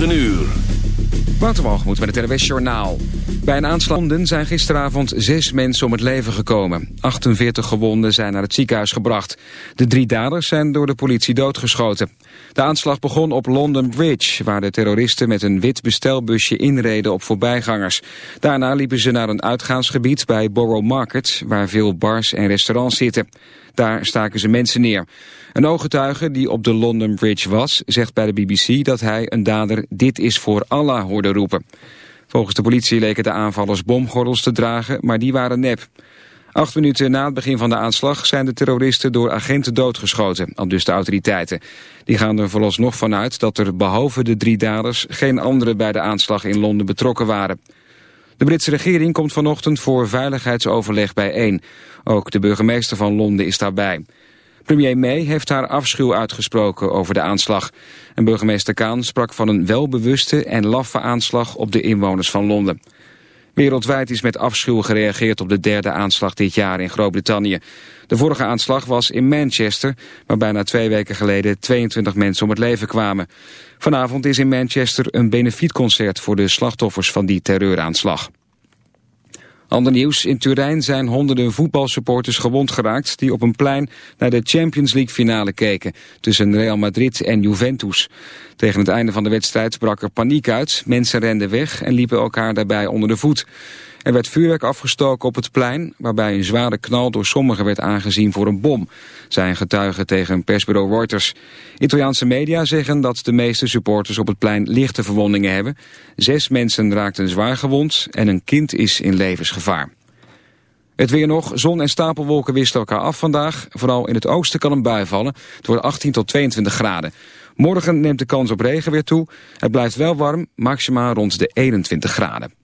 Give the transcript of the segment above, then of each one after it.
9 uur. Waterwalgemoed met het NWS Journaal. Bij een aanslag in zijn gisteravond zes mensen om het leven gekomen. 48 gewonden zijn naar het ziekenhuis gebracht. De drie daders zijn door de politie doodgeschoten. De aanslag begon op London Bridge... waar de terroristen met een wit bestelbusje inreden op voorbijgangers. Daarna liepen ze naar een uitgaansgebied bij Borough Market... waar veel bars en restaurants zitten. Daar staken ze mensen neer. Een ooggetuige die op de London Bridge was, zegt bij de BBC dat hij een dader dit is voor Allah hoorde roepen. Volgens de politie leken de aanvallers bomgordels te dragen, maar die waren nep. Acht minuten na het begin van de aanslag zijn de terroristen door agenten doodgeschoten, al dus de autoriteiten. Die gaan er vooralsnog vanuit dat er behalve de drie daders geen anderen bij de aanslag in Londen betrokken waren. De Britse regering komt vanochtend voor veiligheidsoverleg bijeen. Ook de burgemeester van Londen is daarbij. Premier May heeft haar afschuw uitgesproken over de aanslag. En burgemeester Kaan sprak van een welbewuste en laffe aanslag op de inwoners van Londen. Wereldwijd is met afschuw gereageerd op de derde aanslag dit jaar in Groot-Brittannië. De vorige aanslag was in Manchester, waar bijna twee weken geleden 22 mensen om het leven kwamen. Vanavond is in Manchester een benefietconcert voor de slachtoffers van die terreuraanslag. Ander nieuws, in Turijn zijn honderden voetbalsupporters gewond geraakt... die op een plein naar de Champions League finale keken... tussen Real Madrid en Juventus. Tegen het einde van de wedstrijd brak er paniek uit. Mensen renden weg en liepen elkaar daarbij onder de voet. Er werd vuurwerk afgestoken op het plein, waarbij een zware knal door sommigen werd aangezien voor een bom, zijn getuigen tegen persbureau Reuters. Italiaanse media zeggen dat de meeste supporters op het plein lichte verwondingen hebben. Zes mensen raakten zwaar gewond en een kind is in levensgevaar. Het weer nog, zon en stapelwolken wisten elkaar af vandaag. Vooral in het oosten kan een bui vallen. Het wordt 18 tot 22 graden. Morgen neemt de kans op regen weer toe. Het blijft wel warm, maximaal rond de 21 graden.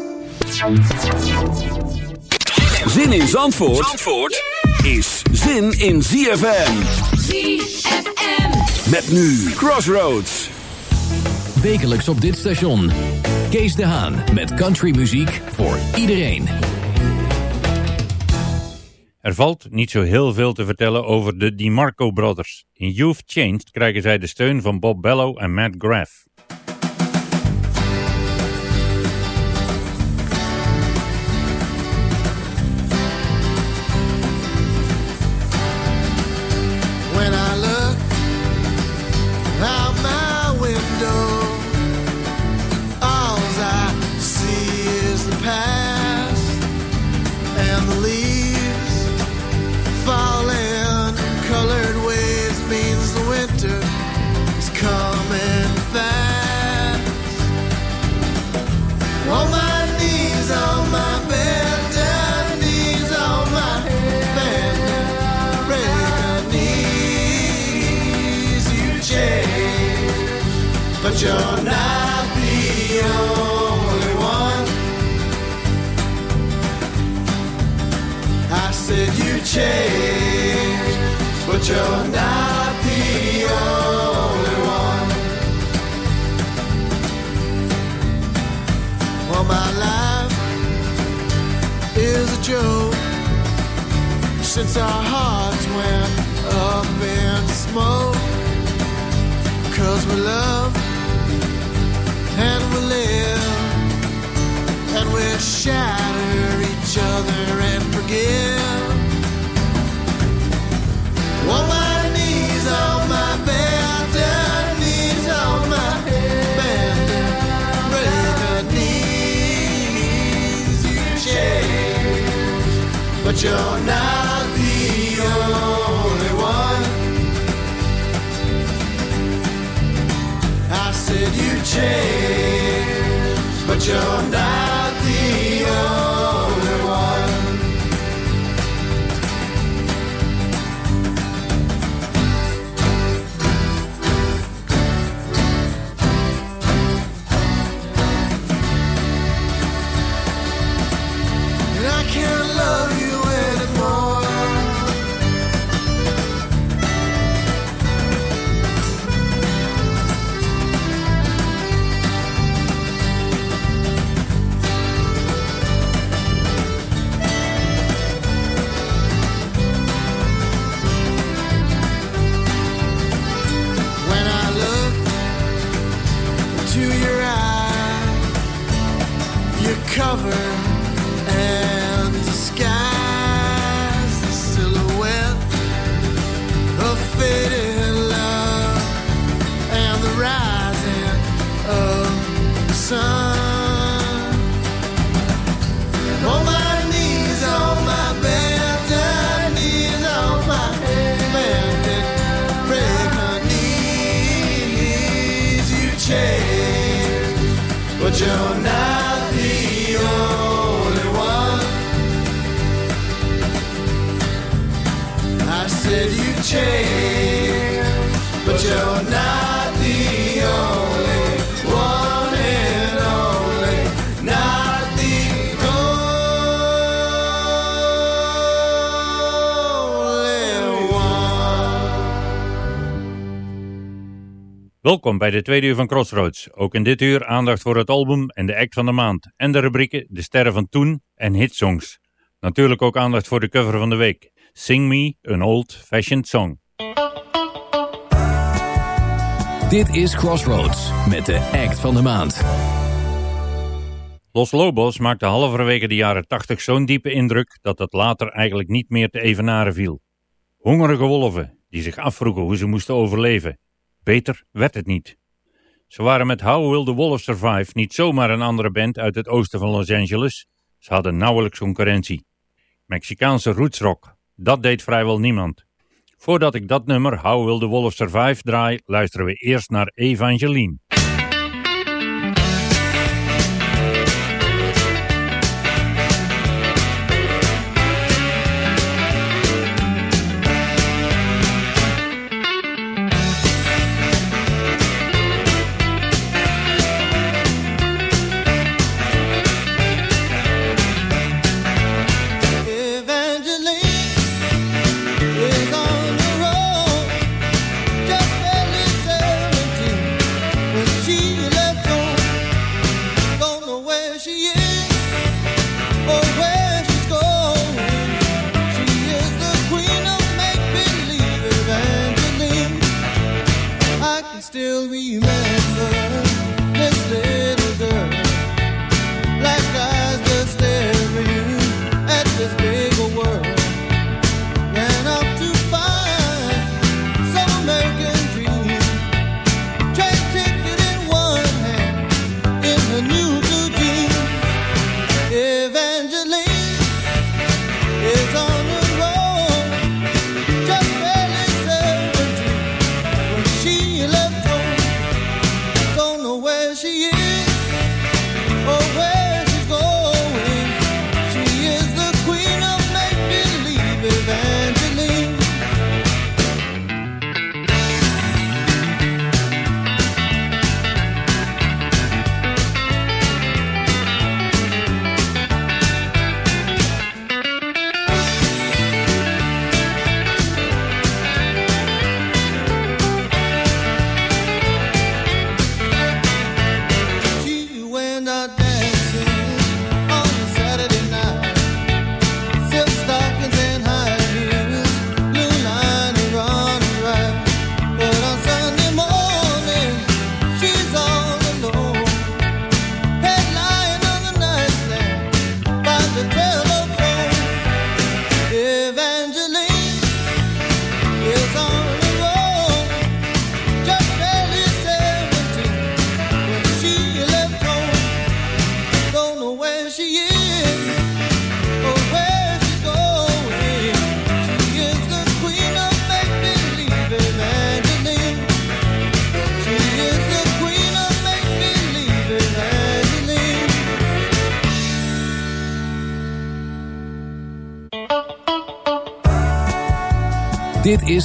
Zin in Zandvoort, Zandvoort is zin in ZFM. ZFM. Met nu Crossroads. Wekelijks op dit station. Kees de Haan met countrymuziek voor iedereen. Er valt niet zo heel veel te vertellen over de DiMarco Brothers. In You've Changed krijgen zij de steun van Bob Bellow en Matt Graff. Can't love you Welkom bij de tweede uur van Crossroads. Ook in dit uur aandacht voor het album en de act van de maand. En de rubrieken De Sterren van Toen en Hitsongs. Natuurlijk ook aandacht voor de cover van de week. Sing Me, an Old Fashioned Song. Dit is Crossroads met de act van de maand. Los Lobos maakte halverwege de jaren 80 zo'n diepe indruk dat het later eigenlijk niet meer te evenaren viel. Hongerige wolven die zich afvroegen hoe ze moesten overleven. Beter werd het niet. Ze waren met How Will the Wolf Survive niet zomaar een andere band uit het oosten van Los Angeles. Ze hadden nauwelijks concurrentie. Mexicaanse rootsrock, dat deed vrijwel niemand. Voordat ik dat nummer How Will the Wolf Survive draai, luisteren we eerst naar Evangeline.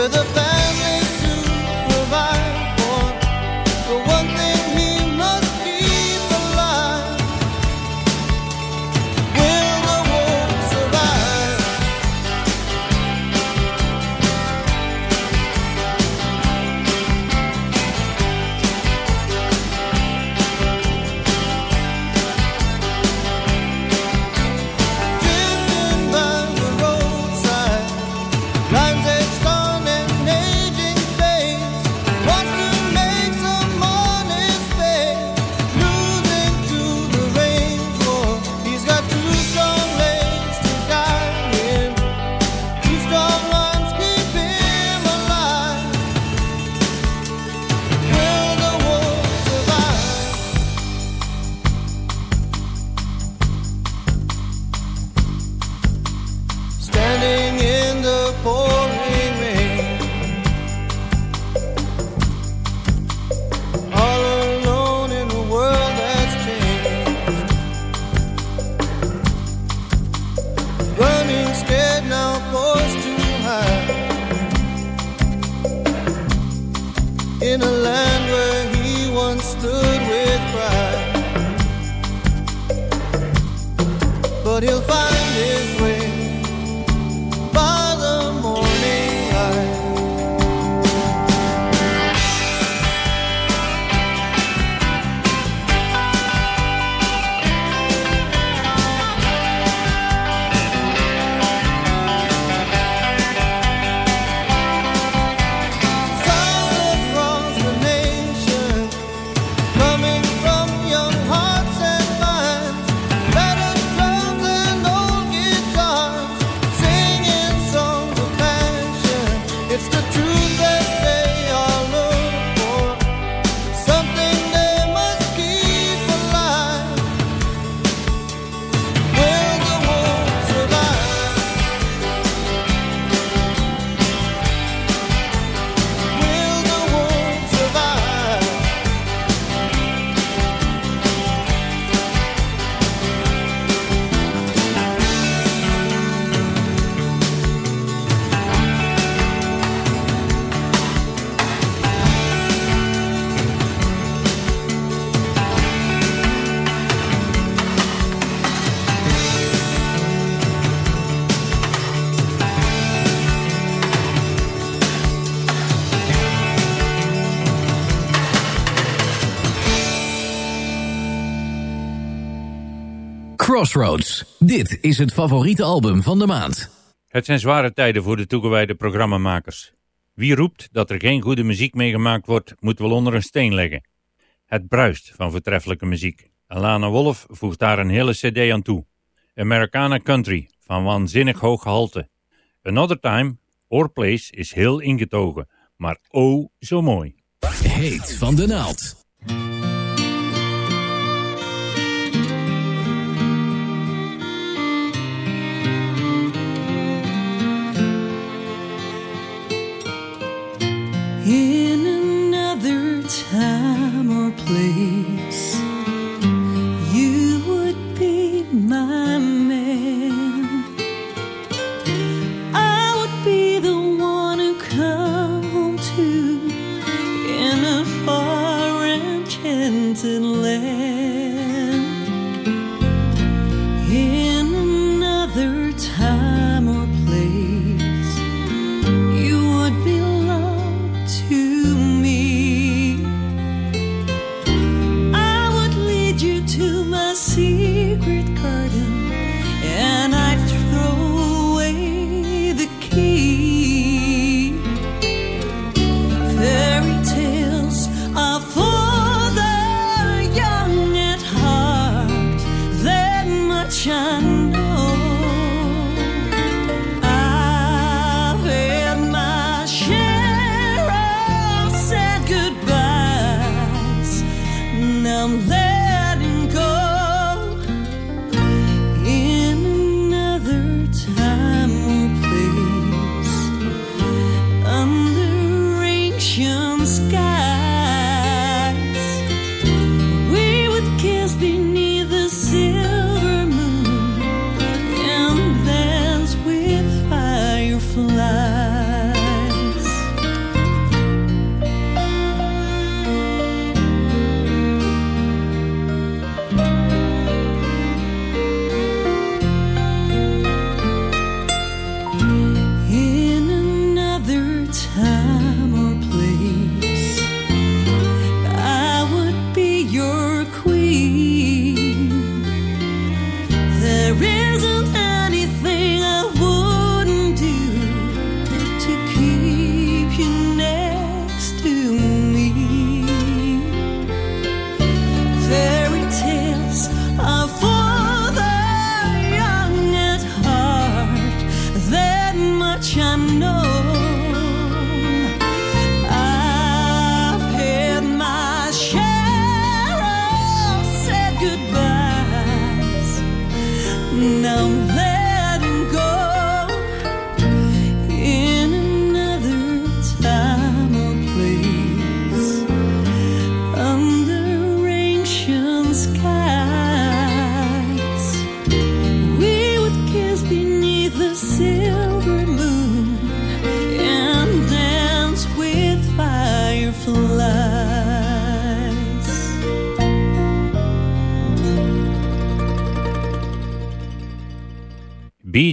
were the best. Crossroads. Dit is het favoriete album van de maand. Het zijn zware tijden voor de toegewijde programmamakers. Wie roept dat er geen goede muziek meegemaakt wordt, moet wel onder een steen leggen. Het bruist van voortreffelijke muziek. Alana Wolf voegt daar een hele cd aan toe. Americana Country, van waanzinnig hoog gehalte. Another Time, Our Place is heel ingetogen, maar oh zo mooi. Heet van de naald. in another time or place.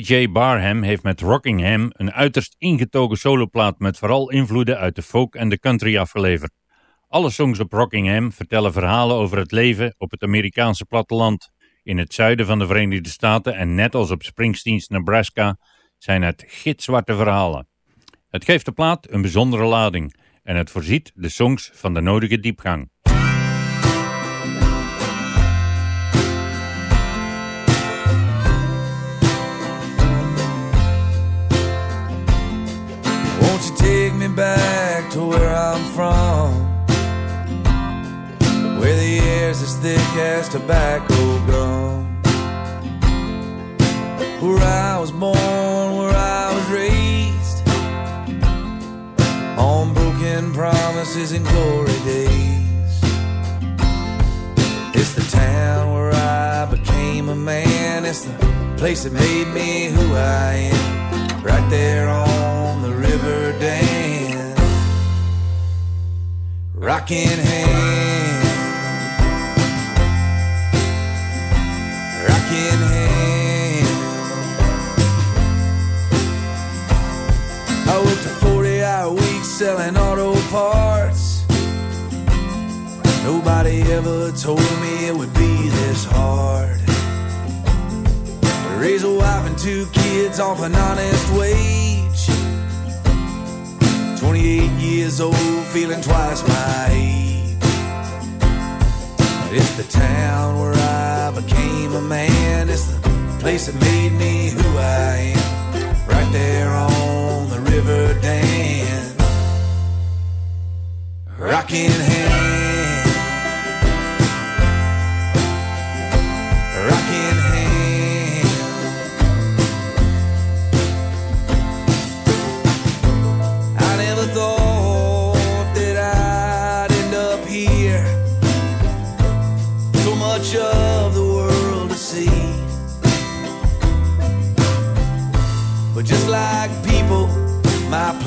B.J. Barham heeft met Rockingham een uiterst ingetogen soloplaat met vooral invloeden uit de folk en de country afgeleverd. Alle songs op Rockingham vertellen verhalen over het leven op het Amerikaanse platteland in het zuiden van de Verenigde Staten en net als op Springsteen's Nebraska zijn het gitzwarte verhalen. Het geeft de plaat een bijzondere lading en het voorziet de songs van de nodige diepgang. Back to where I'm from? Where the air's as thick as tobacco gum. Where I was born, where I was raised. On broken promises and glory days. It's the town where I became a man. It's the place that made me who I am. Right there on the river Dan. Rockingham. Rocking hand. I worked a 40 hour week selling auto parts. Nobody ever told me it would be this hard. Raise a wife and two kids off an honest wage. 28 years old, feeling twice my age. It's the town where I became a man. It's the place that made me who I am. Right there on the river Dan. Rocking hand.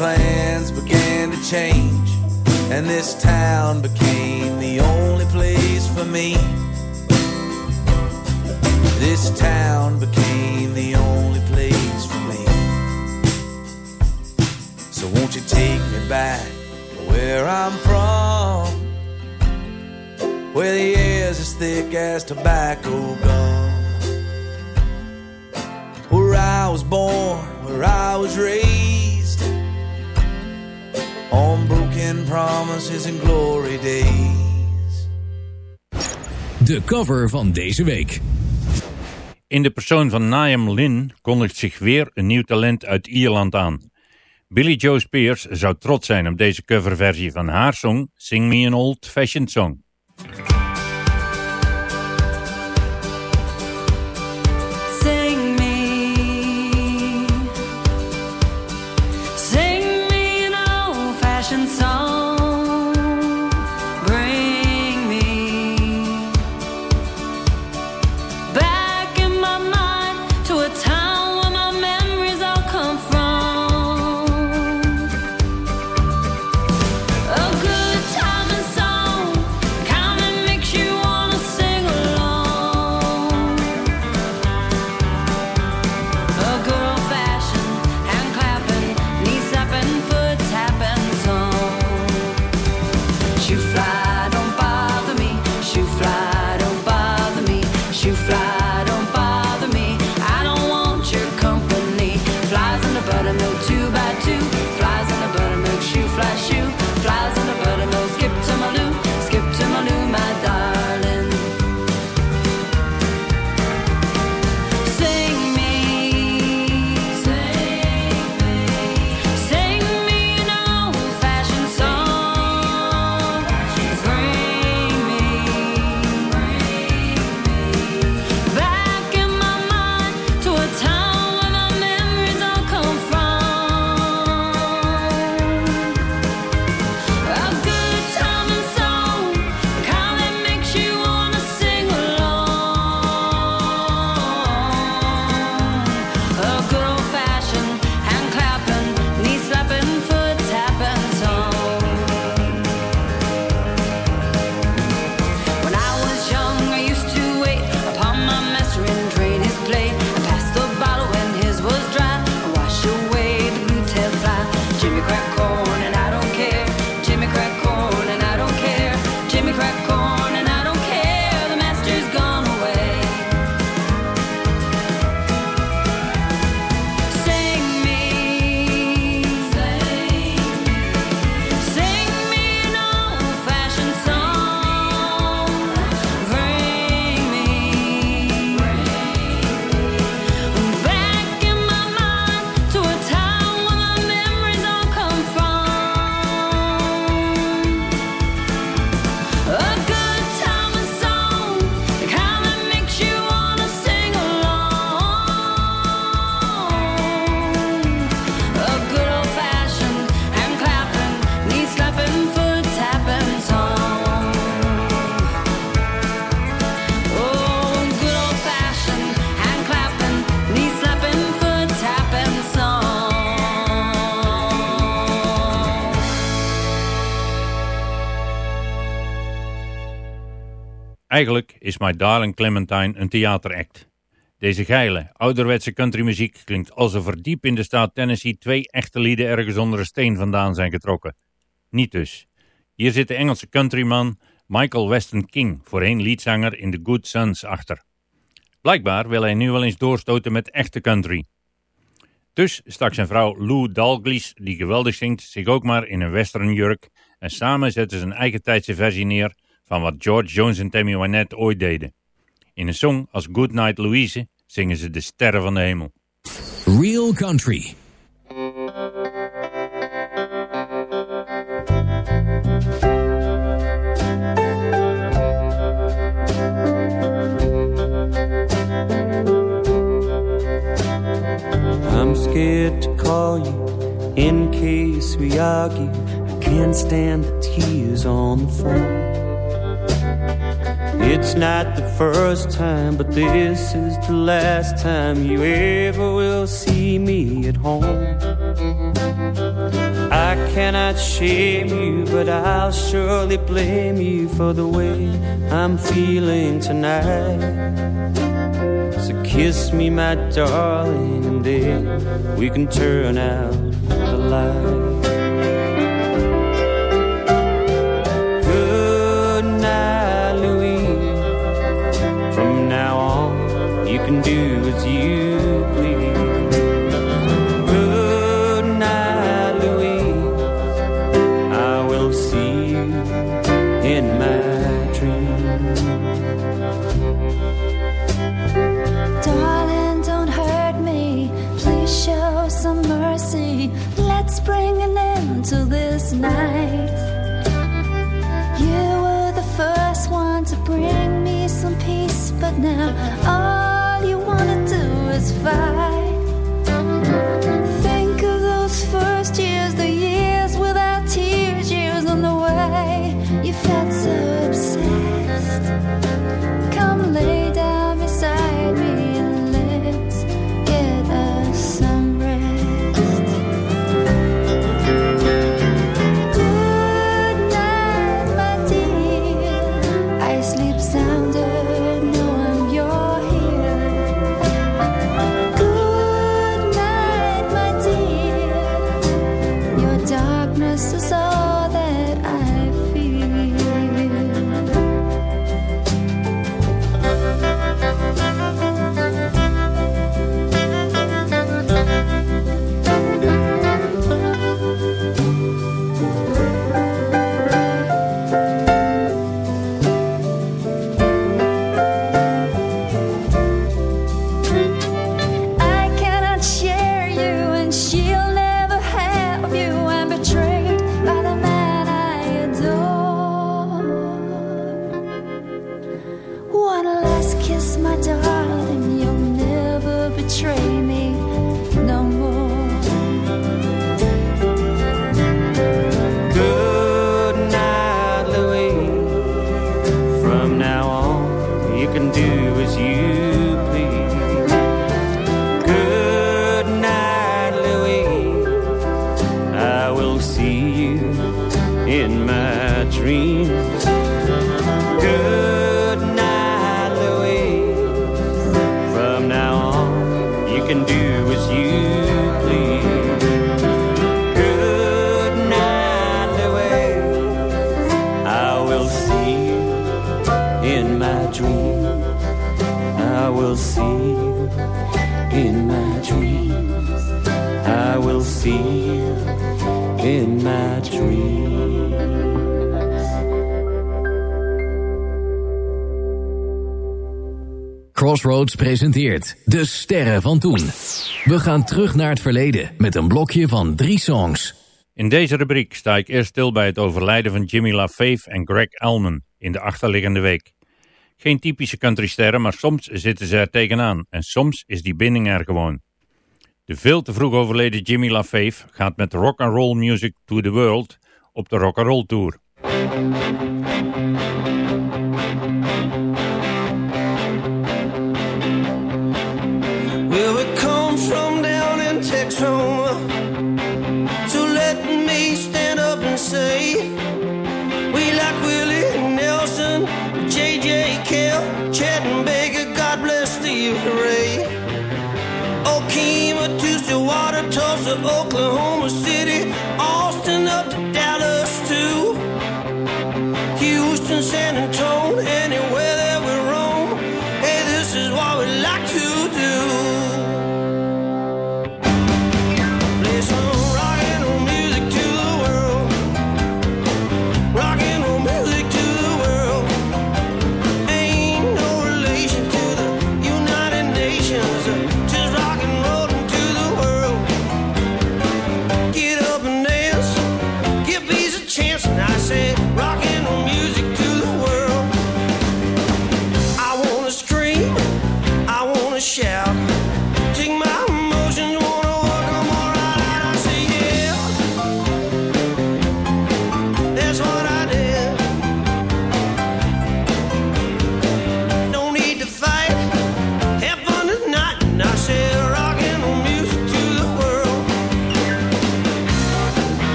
Plans began to change. And this town became the only place for me. This town became the only place for me. So won't you take me back to where I'm from? Where the air's as thick as tobacco gum. Where I was born, where I was raised. Promises and glory days. De cover van deze week. In de persoon van Niam Lynn kondigt zich weer een nieuw talent uit Ierland aan. Billy Joe Spears zou trots zijn op deze coverversie van haar song Sing Me an Old Fashioned Song. Is My Darling Clementine een theateract. Deze geile, ouderwetse countrymuziek klinkt alsof er diep in de staat Tennessee twee echte lieden ergens onder een steen vandaan zijn getrokken. Niet dus. Hier zit de Engelse countryman Michael Weston King, voorheen leadzanger in The Good Sons, achter. Blijkbaar wil hij nu wel eens doorstoten met echte country. Dus stak zijn vrouw Lou Dalglish, die geweldig zingt, zich ook maar in een western jurk en samen zetten ze een eigen tijdse versie neer van wat George Jones en Tammy Wynette ooit deden. In een song als Goodnight Louise zingen ze de sterren van de hemel. Real Country. I'm scared to call you in case we argue. I can't stand the tears on the phone. It's not the first time, but this is the last time you ever will see me at home. I cannot shame you, but I'll surely blame you for the way I'm feeling tonight. So kiss me, my darling, and then we can turn out the light. Crossroads presenteert De Sterren van Toen. We gaan terug naar het verleden met een blokje van drie songs. In deze rubriek sta ik eerst stil bij het overlijden van Jimmy LaFave en Greg Allman in de achterliggende week. Geen typische countrysterren, maar soms zitten ze er tegenaan en soms is die binding er gewoon. De veel te vroeg overleden Jimmy LaFave gaat met rock and roll music to the world op de rock and roll tour. the home was.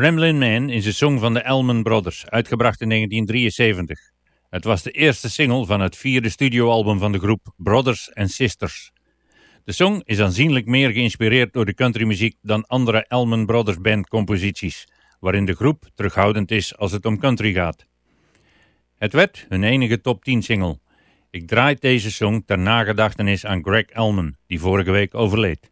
Ramblin' Man is een song van de Elman Brothers, uitgebracht in 1973. Het was de eerste single van het vierde studioalbum van de groep Brothers and Sisters. De song is aanzienlijk meer geïnspireerd door de countrymuziek dan andere Elman Brothers band composities, waarin de groep terughoudend is als het om country gaat. Het werd hun enige top 10 single. Ik draai deze song ter nagedachtenis aan Greg Elman, die vorige week overleed.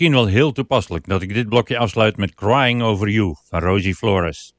misschien wel heel toepasselijk dat ik dit blokje afsluit met Crying Over You van Rosie Flores.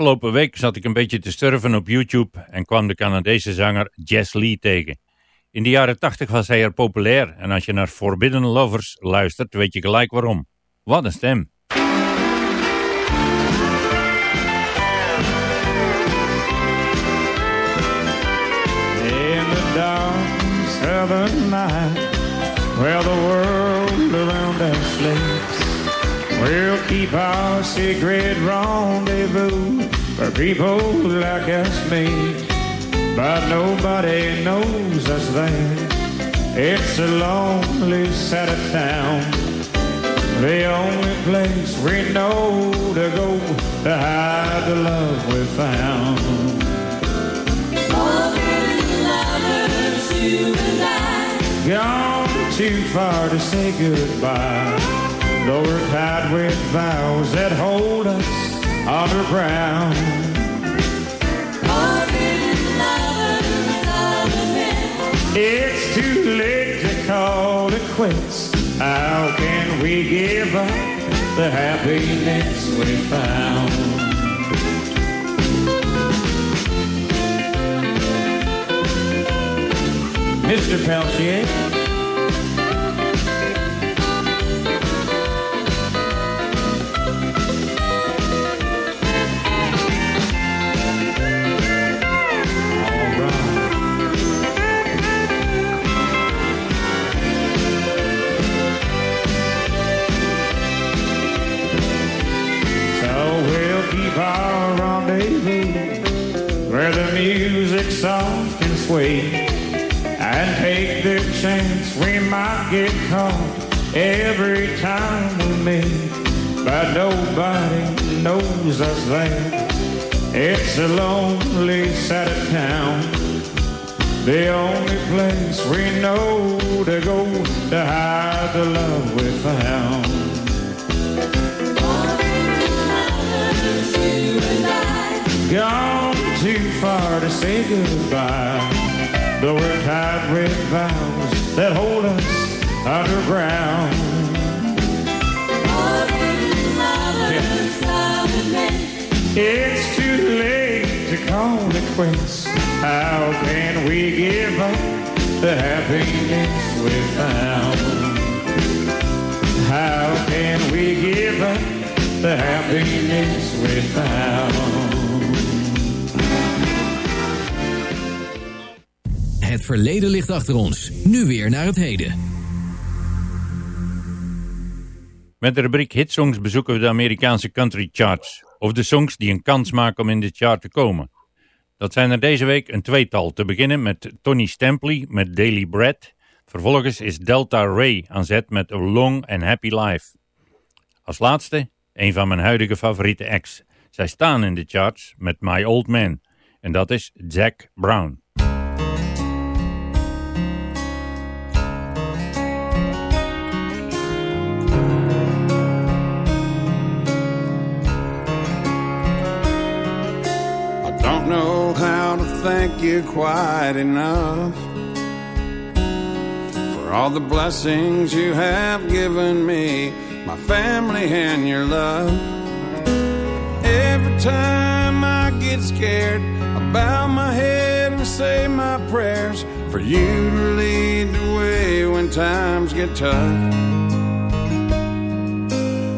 Afgelopen week zat ik een beetje te surfen op YouTube en kwam de Canadese zanger Jess Lee tegen. In de jaren 80 was hij er populair en als je naar Forbidden Lovers luistert weet je gelijk waarom. Wat een stem! In the dark night Where the world around us sleeps We'll keep our secret rendezvous for people like us me. But nobody knows us there. It's a lonely set of town. The only place we know to go to hide the love we found. Lovers. Gone too far to say goodbye. Though we're tied with vows that hold us underground. It's too late to call it quits. How can we give up the happiness we found? Mr. Peltier. Soft and take the chance we might get caught every time we meet. But nobody knows us there. It's a lonely side of town. The only place we know to go to hide the love we found. Gone too far to say goodbye. Though we're tied with vows that hold us underground. It's too late to call it quits. How can we give up the happiness we found? How can we give up the happiness we found? Verleden ligt achter ons. Nu weer naar het heden. Met de rubriek Hitsongs bezoeken we de Amerikaanse country charts. Of de songs die een kans maken om in de chart te komen. Dat zijn er deze week een tweetal. Te beginnen met Tony Stampley met Daily Bread. Vervolgens is Delta Ray aan zet met A Long and Happy Life. Als laatste, een van mijn huidige favoriete acts. Zij staan in de charts met My Old Man. En dat is Jack Brown. Thank you quite enough for all the blessings you have given me, my family, and your love. Every time I get scared, I bow my head and say my prayers for you to lead the way when times get tough.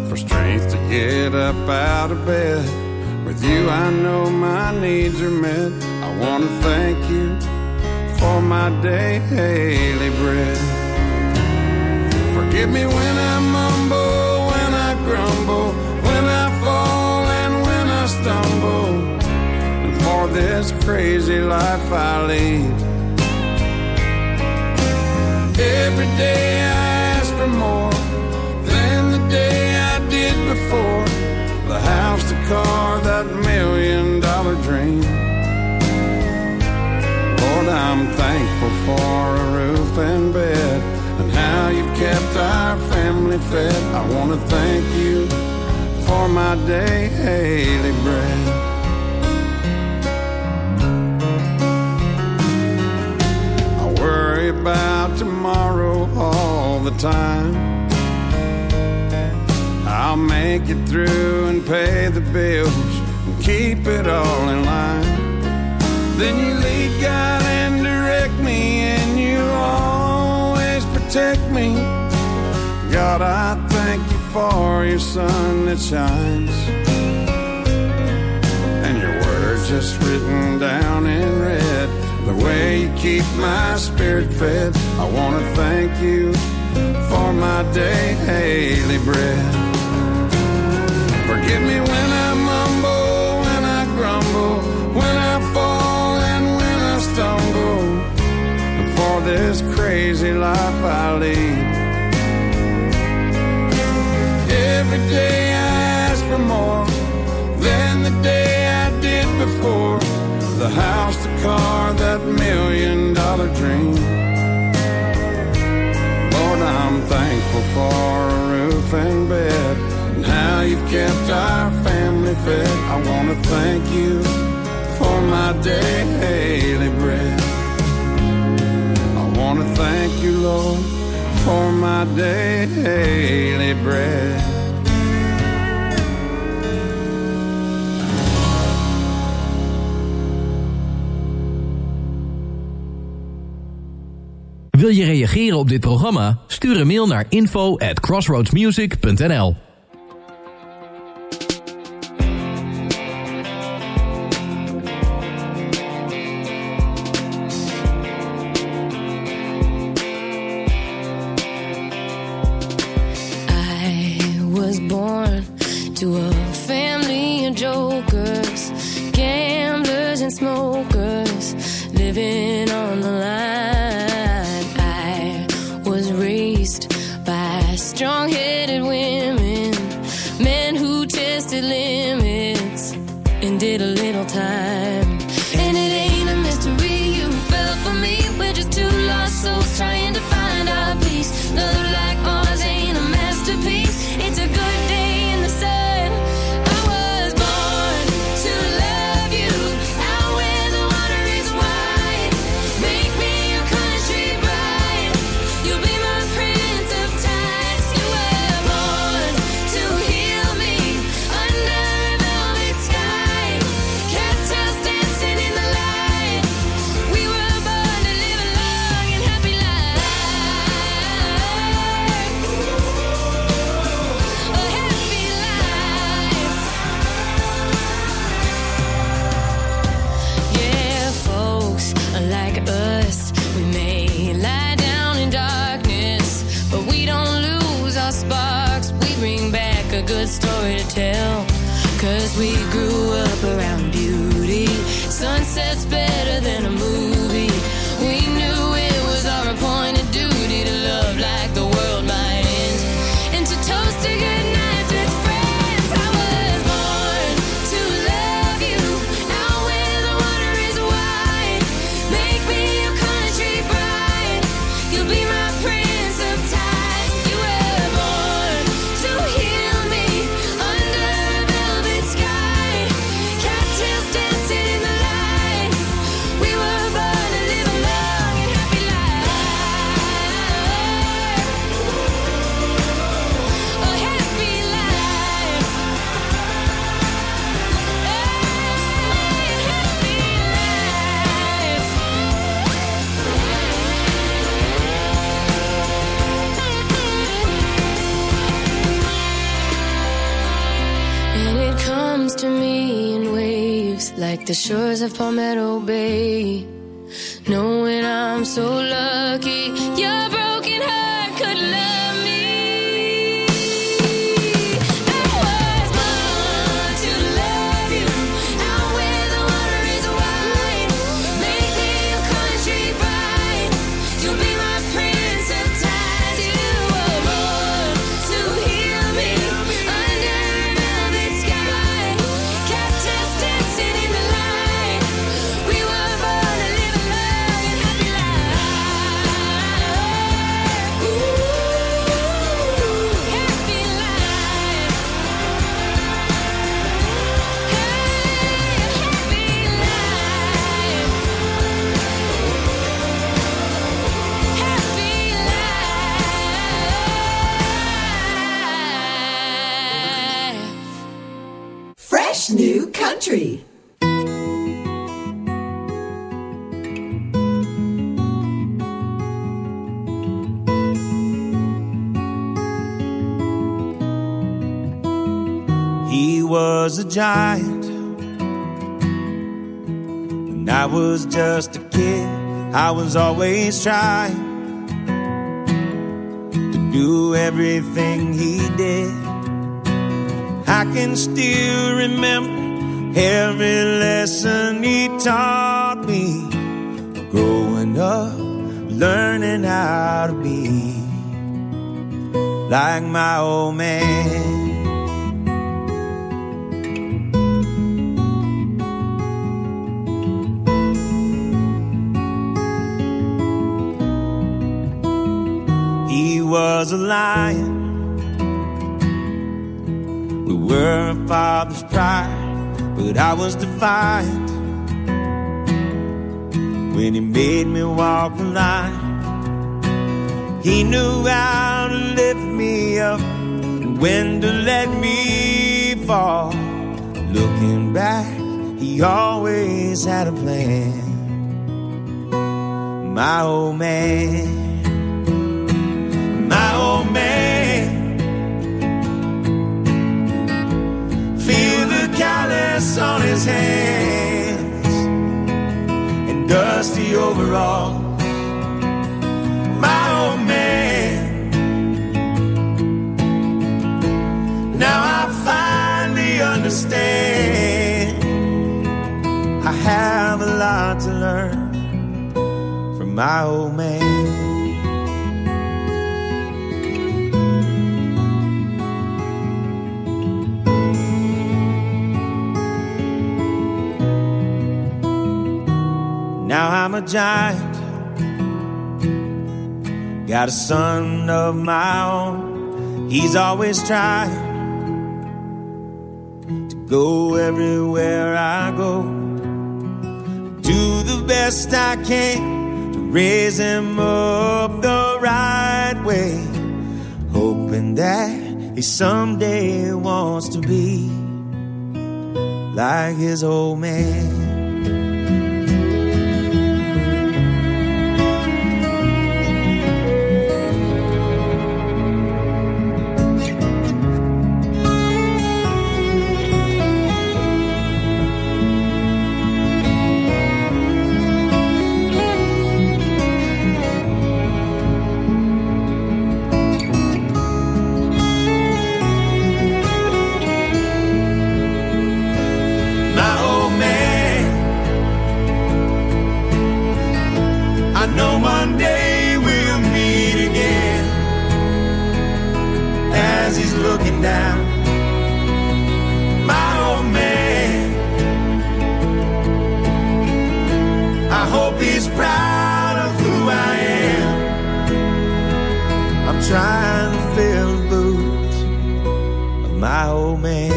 For strength to get up out of bed. With you, I know my needs are met. I want to thank you for my daily bread. Forgive me when I mumble, when I grumble, when I fall and when I stumble. And for this crazy life I lead. Every day House, the car, that million dollar dream. Lord, I'm thankful for a roof and bed and how you've kept our family fed. I want to thank you for my daily bread. I worry about tomorrow all the time. I'll make it through and pay the bills and keep it all in line. Then you lead, God, and direct me, and you always protect me. God, I thank you for your sun that shines and your word just written down in red. The way you keep my spirit fed, I want to thank you for my daily bread. Forgive me when I mumble, when I grumble, when I fall and when I stumble. For this crazy life I lead. Every day I ask for more than the day I did before. The house, the car, that million dollar dream. Lord, I'm thankful for kept our family fed. I want to thank you for my daily bread. I want to thank you, Lord, for my daily bread. Wil je reageren op dit programma? Stuur een mail naar info at crossroadsmusic.nl story to tell. Cause we grew up around beauty. Sunset's better than a movie. Like the shores of Palmetto Bay. Knowing I'm so lucky, giant. When I was just a kid, I was always trying to do everything he did. I can still remember every lesson he taught me. Growing up, learning how to be like my old man. Was a lion. We were father's pride, but I was defiant when he made me walk the line. He knew how to lift me up when to let me fall. Looking back, he always had a plan. My old man, man. Feel the callus on his hands and dusty overalls. My old man. Now I finally understand. I have a lot to learn from my old man. I'm a giant. Got a son of my own. He's always trying to go everywhere I go. Do the best I can to raise him up the right way. Hoping that he someday wants to be like his old man. I'm trying to fill the boots of my old man.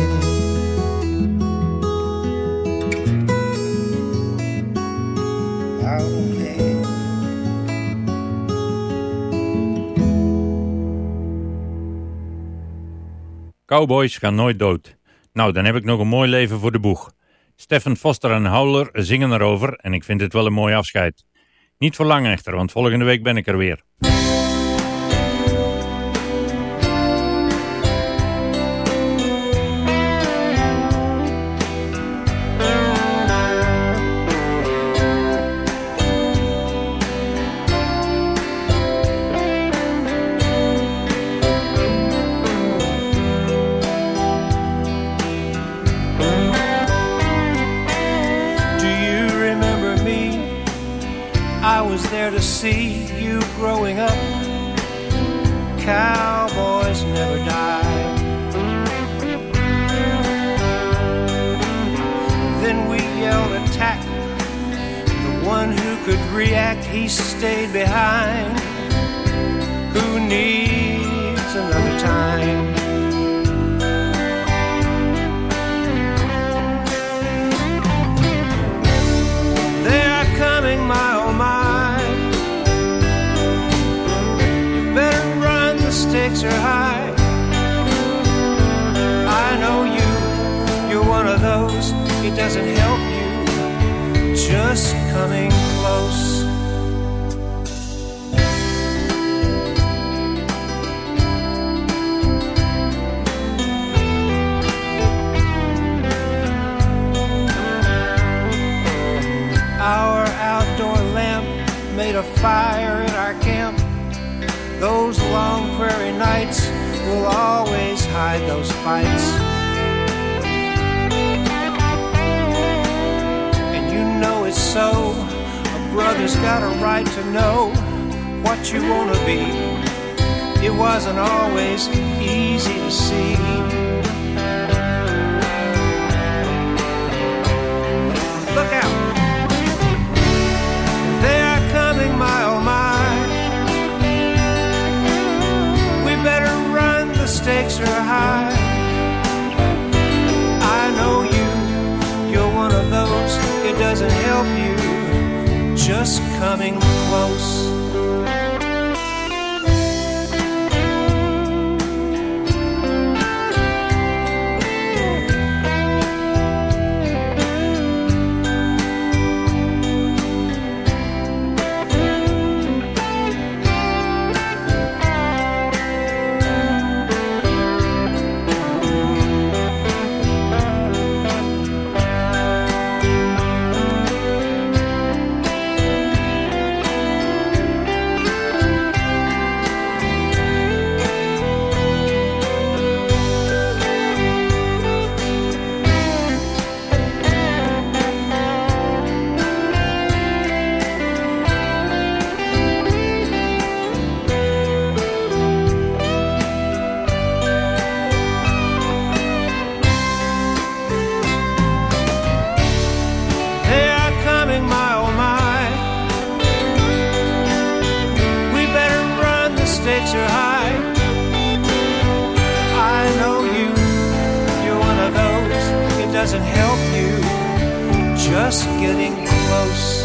Cowboys gaan nooit dood. Nou, dan heb ik nog een mooi leven voor de boeg. Stephen Foster en Howler zingen erover en ik vind het wel een mooi afscheid. Niet voor lang echter, want volgende week ben ik er weer. There to see you growing up. Cowboys never die. Then we yelled attack. The one who could react, he stayed behind. Who needs the high. I know you, you're one of those, it doesn't help you. Just coming close. Our outdoor lamp made a fire in our. Those long prairie nights will always hide those fights. And you know it's so. A brother's got a right to know what you want to be. It wasn't always easy to see. Stakes are high. I know you, you're one of those, it doesn't help you. Just coming close. stakes are high. I know you, you're one of those. It doesn't help you, just getting close.